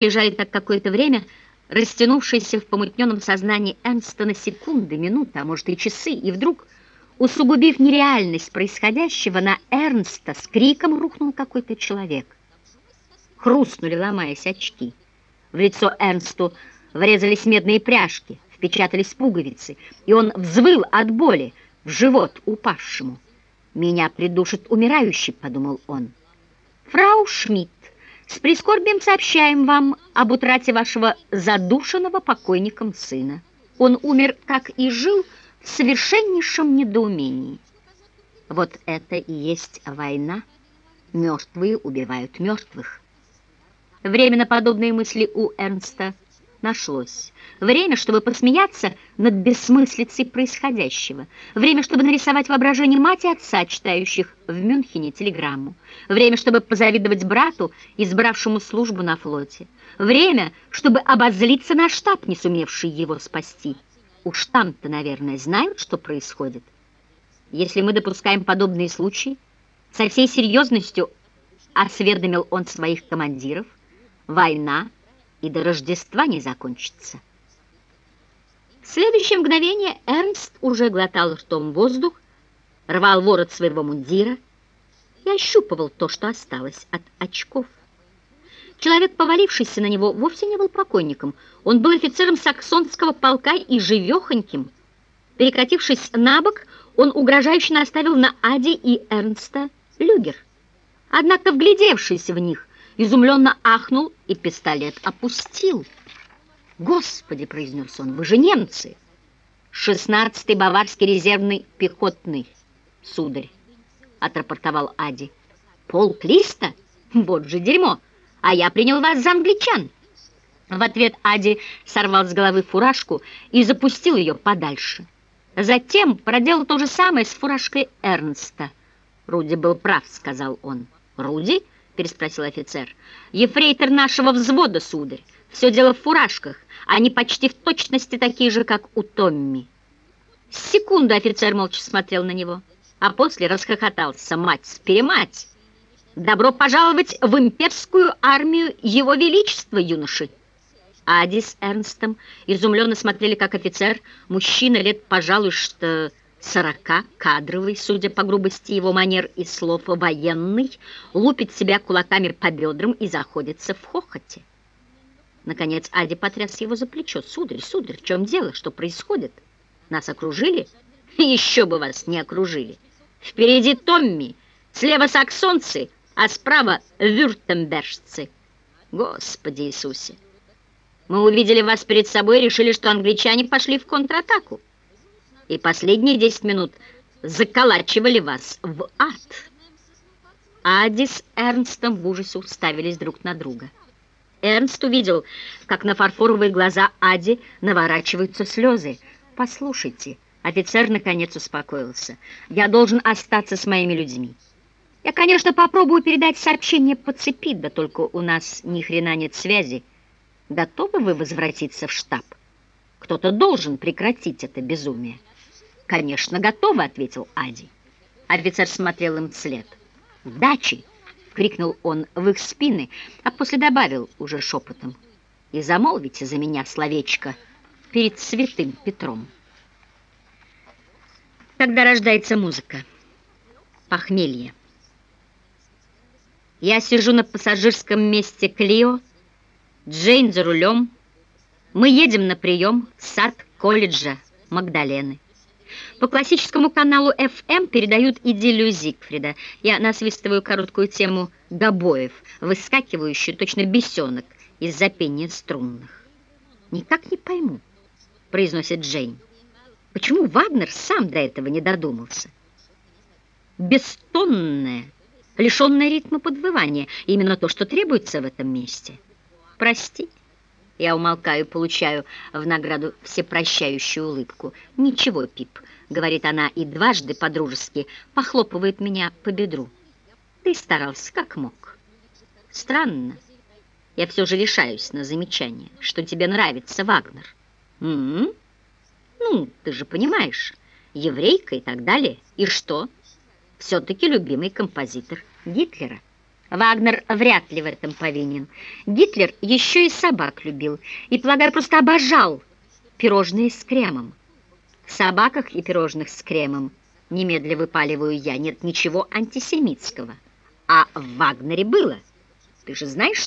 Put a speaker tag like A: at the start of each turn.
A: лежали так какое-то время, растянувшиеся в помутненном сознании Эрнста на секунды, минуты, а может и часы, и вдруг, усугубив нереальность происходящего, на Эрнста с криком рухнул какой-то человек. Хрустнули, ломаясь очки. В лицо Эрнсту врезались медные пряжки, впечатались пуговицы, и он взвыл от боли в живот упавшему. «Меня придушит умирающий», — подумал он. «Фрау Шмидт, с прискорбием сообщаем вам об утрате вашего задушенного покойником сына. Он умер, как и жил, в совершеннейшем недоумении. Вот это и есть война. Мертвые убивают мертвых. Время на подобные мысли у Эрнста нашлось. Время, чтобы посмеяться над бессмыслицей происходящего. Время, чтобы нарисовать воображение мать и отца, читающих в Мюнхене телеграмму. Время, чтобы позавидовать брату, избравшему службу на флоте. Время, чтобы обозлиться на штаб, не сумевший его спасти. Уж там-то, наверное, знают, что происходит. Если мы допускаем подобные случаи, со всей серьезностью осведомил он своих командиров, война и до Рождества не закончится. В следующее мгновение Эрнст уже глотал ртом воздух, рвал ворот своего мундира и ощупывал то, что осталось от очков. Человек, повалившийся на него, вовсе не был покойником. Он был офицером саксонского полка и живехоньким. Перекатившись на бок, он угрожающе наставил на Ади и Эрнста люгер. Однако, вглядевшись в них, изумленно ахнул и пистолет опустил. «Господи!» — произнес он, — «вы же немцы!» «Шестнадцатый баварский резервный пехотный, сударь», — отрапортовал Ади. «Полк листа? Вот же дерьмо! А я принял вас за англичан!» В ответ Ади сорвал с головы фуражку и запустил ее подальше. Затем проделал то же самое с фуражкой Эрнста. «Руди был прав», — сказал он. «Руди?» Переспросил офицер. «Ефрейтор нашего взвода, сударь. Все дело в фуражках. Они почти в точности такие же, как у Томми». Секунду офицер молча смотрел на него, а после расхохотался. «Мать-перемать! Добро пожаловать в имперскую армию Его Величества, юноши!» Ади с Эрнстом изумленно смотрели, как офицер, мужчина лет, пожалуй, что сорока, кадровый, судя по грубости его манер и слов, военный, лупит себя кулаками по бедрам и заходится в хохоте. Наконец Ади потряс его за плечо. «Сударь, сударь, в чем дело? Что происходит? Нас окружили? Еще бы вас не окружили! Впереди Томми, слева саксонцы, а справа вюртембержцы. Господи Иисусе! Мы увидели вас перед собой и решили, что англичане пошли в контратаку и последние десять минут заколачивали вас в ад. Ади с Эрнстом в ужасе уставились друг на друга. Эрнст увидел, как на фарфоровые глаза Ади наворачиваются слезы. «Послушайте», — офицер наконец успокоился, — «я должен остаться с моими людьми. Я, конечно, попробую передать сообщение по цепи, да только у нас ни хрена нет связи. Готовы вы возвратиться в штаб? Кто-то должен прекратить это безумие». «Конечно, готовы», — ответил Ади. Офицер смотрел им вслед. «Дачи!» — крикнул он в их спины, а после добавил уже шепотом. «И замолвите за меня словечко перед святым Петром». Тогда рождается музыка. Похмелье. Я сижу на пассажирском месте Клио, Джейн за рулем. Мы едем на прием в сад колледжа Магдалены. По классическому каналу FM передают идиллию Зигфрида. Я насвистываю короткую тему гобоев, выскакивающую точно бесенок из-за пения струнных. «Никак не пойму», — произносит Джейн. «Почему Вагнер сам до этого не додумался?» Бестонное, лишенное ритма подвывания, именно то, что требуется в этом месте. Прости. Я умолкаю, получаю в награду всепрощающую улыбку. «Ничего, Пип», — говорит она и дважды по-дружески похлопывает меня по бедру. «Ты старался как мог». «Странно. Я все же решаюсь на замечание, что тебе нравится Вагнер». «М -м? Ну, ты же понимаешь, еврейка и так далее. И что? Все-таки любимый композитор Гитлера». Вагнер вряд ли в этом повинен. Гитлер еще и собак любил, и, полагаю, просто обожал пирожные с кремом. В собаках и пирожных с кремом, немедля выпаливаю я, нет ничего антисемитского. А в Вагнере было. Ты же знаешь,